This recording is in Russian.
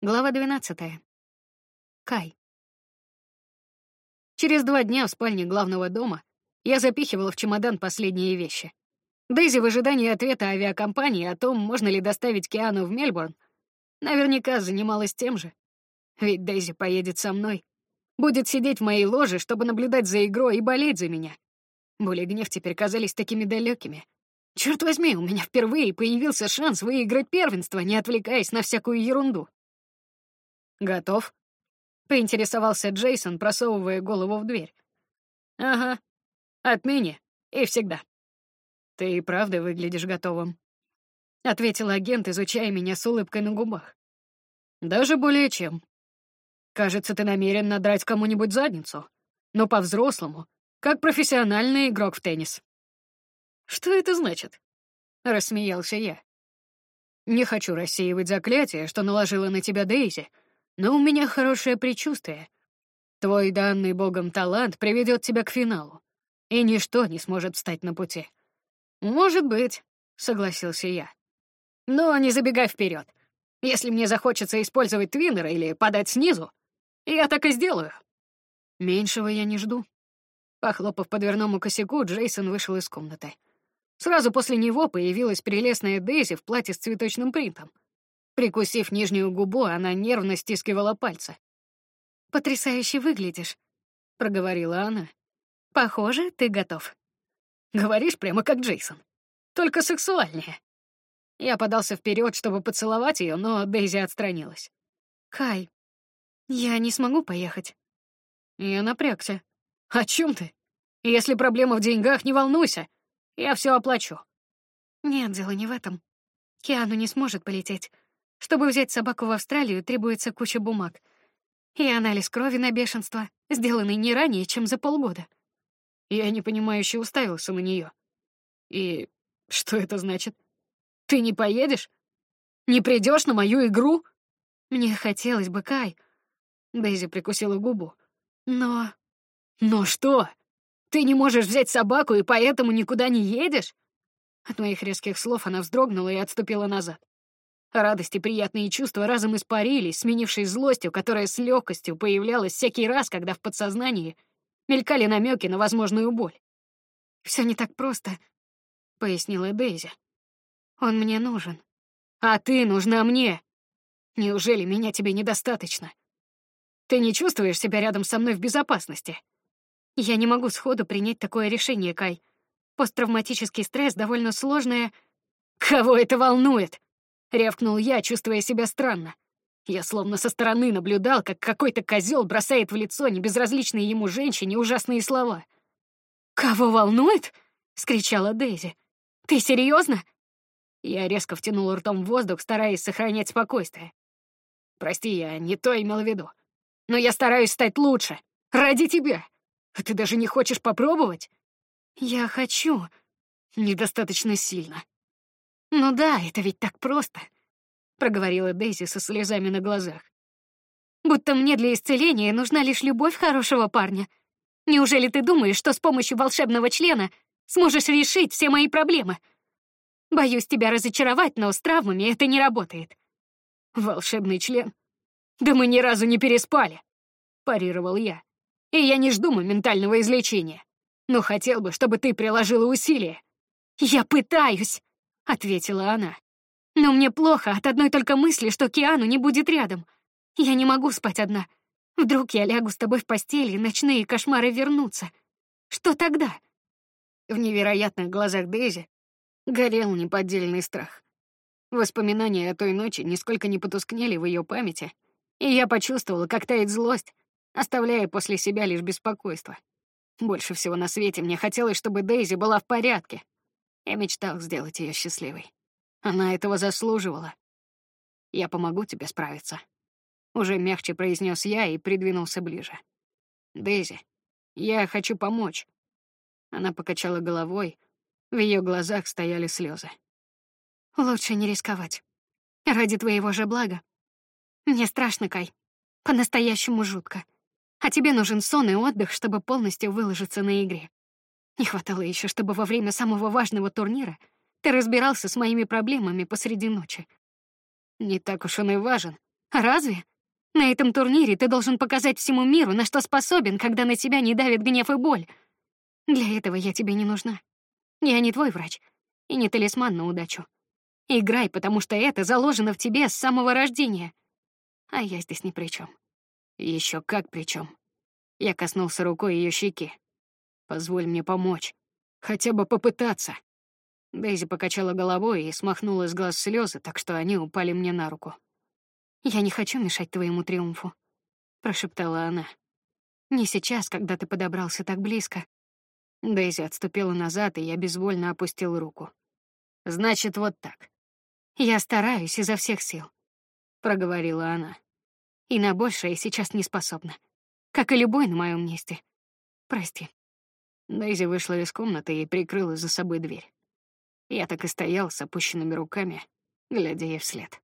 Глава 12. Кай. Через два дня в спальне главного дома я запихивала в чемодан последние вещи. Дейзи в ожидании ответа авиакомпании о том, можно ли доставить Киану в Мельбурн, наверняка занималась тем же. Ведь Дейзи поедет со мной. Будет сидеть в моей ложе, чтобы наблюдать за игрой и болеть за меня. Боль и гнев теперь казались такими далекими. Черт возьми, у меня впервые появился шанс выиграть первенство, не отвлекаясь на всякую ерунду. Готов? Поинтересовался Джейсон, просовывая голову в дверь. Ага. Отныне и всегда. Ты и правда выглядишь готовым. Ответил агент, изучая меня с улыбкой на губах. Даже более чем. Кажется, ты намерен надрать кому-нибудь задницу, но по-взрослому, как профессиональный игрок в теннис. Что это значит? Рассмеялся я. Не хочу рассеивать заклятие, что наложила на тебя Дейзи, но у меня хорошее предчувствие. Твой данный богом талант приведет тебя к финалу, и ничто не сможет встать на пути. Может быть, согласился я. Но не забегай вперед. Если мне захочется использовать твиннера или подать снизу, я так и сделаю. Меньшего я не жду. Похлопав по дверному косяку, Джейсон вышел из комнаты. Сразу после него появилась прелестная Дейзи в платье с цветочным принтом. Прикусив нижнюю губу, она нервно стискивала пальцы. «Потрясающе выглядишь», — проговорила она. «Похоже, ты готов». «Говоришь прямо как Джейсон. Только сексуальнее». Я подался вперед, чтобы поцеловать ее, но Дейзи отстранилась. «Кай, я не смогу поехать». Я напрягся. «О чем ты? Если проблема в деньгах, не волнуйся. Я все оплачу». «Нет, дело не в этом. Киану не сможет полететь. Чтобы взять собаку в Австралию, требуется куча бумаг. И анализ крови на бешенство, сделанный не ранее, чем за полгода. Я непонимающе уставился на нее. И что это значит? Ты не поедешь? Не придешь на мою игру? Мне хотелось бы, Кай. Дейзи прикусила губу. Но... Но что? Ты не можешь взять собаку и поэтому никуда не едешь? От моих резких слов она вздрогнула и отступила назад. Радость и приятные чувства разом испарились, сменившись злостью, которая с легкостью появлялась всякий раз, когда в подсознании мелькали намеки на возможную боль. Все не так просто, пояснила Дейзи. Он мне нужен, а ты нужна мне. Неужели меня тебе недостаточно? Ты не чувствуешь себя рядом со мной в безопасности? Я не могу сходу принять такое решение, Кай. Посттравматический стресс довольно сложное. Кого это волнует? Рявкнул я, чувствуя себя странно. Я словно со стороны наблюдал, как какой-то козел бросает в лицо небезразличной ему женщине ужасные слова. «Кого волнует?» — скричала Дейзи. «Ты серьезно? Я резко втянул ртом в воздух, стараясь сохранять спокойствие. «Прости, я не то имел в виду. Но я стараюсь стать лучше. Ради тебя. А ты даже не хочешь попробовать?» «Я хочу. Недостаточно сильно. «Ну да, это ведь так просто», — проговорила Дейзи со слезами на глазах. «Будто мне для исцеления нужна лишь любовь хорошего парня. Неужели ты думаешь, что с помощью волшебного члена сможешь решить все мои проблемы? Боюсь тебя разочаровать, но с травмами это не работает». «Волшебный член? Да мы ни разу не переспали», — парировал я. «И я не жду моментального излечения, но хотел бы, чтобы ты приложила усилия». «Я пытаюсь!» Ответила она. Но мне плохо от одной только мысли, что Киану не будет рядом. Я не могу спать одна. Вдруг я лягу с тобой в постели, и ночные кошмары вернутся. Что тогда? В невероятных глазах Дейзи горел неподдельный страх. Воспоминания о той ночи нисколько не потускнели в ее памяти, и я почувствовала, как тает злость, оставляя после себя лишь беспокойство. Больше всего на свете мне хотелось, чтобы Дейзи была в порядке, я мечтал сделать ее счастливой. Она этого заслуживала. Я помогу тебе справиться. Уже мягче произнес я и придвинулся ближе. Дейзи, я хочу помочь. Она покачала головой. В ее глазах стояли слезы. Лучше не рисковать. Ради твоего же блага. Мне страшно, Кай. По-настоящему жутко. А тебе нужен сон и отдых, чтобы полностью выложиться на игре. Не хватало еще, чтобы во время самого важного турнира ты разбирался с моими проблемами посреди ночи. Не так уж он и важен, Разве? На этом турнире ты должен показать всему миру, на что способен, когда на тебя не давит гнев и боль. Для этого я тебе не нужна. Я не твой врач и не талисман на удачу. Играй, потому что это заложено в тебе с самого рождения. А я здесь ни при чем. Еще как при чем. Я коснулся рукой ее щеки. Позволь мне помочь, хотя бы попытаться. Дейзи покачала головой и смахнула с глаз слезы, так что они упали мне на руку. Я не хочу мешать твоему триумфу, прошептала она. Не сейчас, когда ты подобрался так близко. Дейзи отступила назад, и я безвольно опустил руку. Значит, вот так. Я стараюсь изо всех сил, проговорила она. И на большее сейчас не способна, как и любой на моем месте. Прости. Дейзи вышла из комнаты и прикрыла за собой дверь. Я так и стоял с опущенными руками, глядя ей вслед.